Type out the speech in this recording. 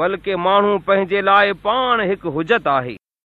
بلڪه ماڻهو پنهنجي لاءِ پاڻ هڪ حجت آهي.